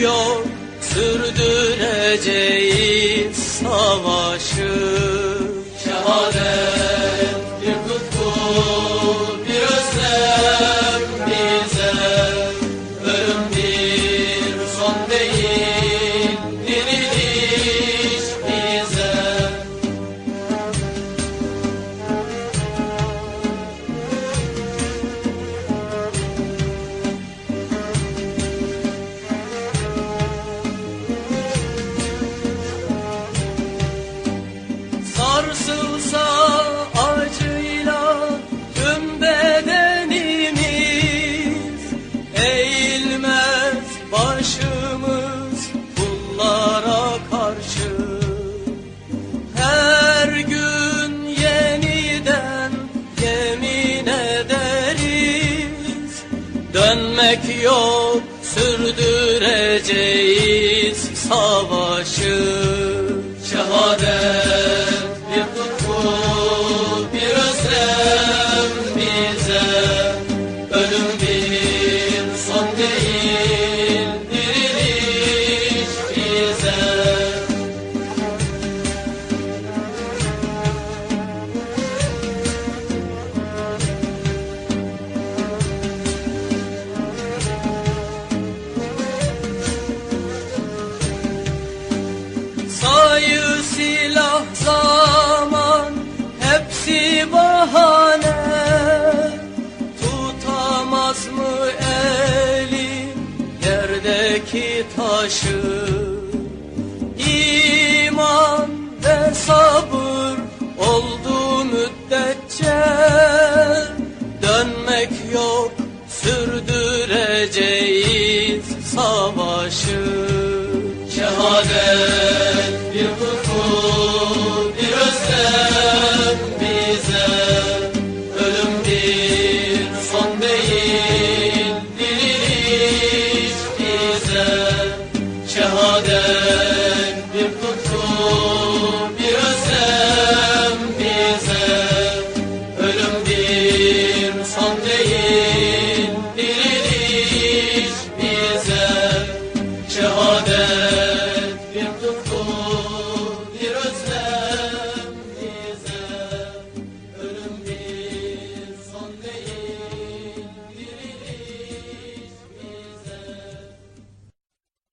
Yok sürdüreceğiz savaşı Sarsılsa acıyla tüm bedenimiz Eğilmez başımız bunlara karşı. Her gün yeniden yemin ederiz. Dönmek yok sürdüreceğiz savaşı Ölüm bir son değil diriliş bize. Sayı silah zaman hepsi bahane Tutamaz mı yerdeki taşı. İman ve sabır oldu müddetçe. Dönmek yok sürdüreceğiz savaşı. Şehadet tutku bir